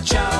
cha.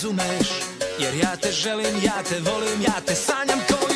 razumeš Jer ja te želim, ja te volim, ja te sanjam ko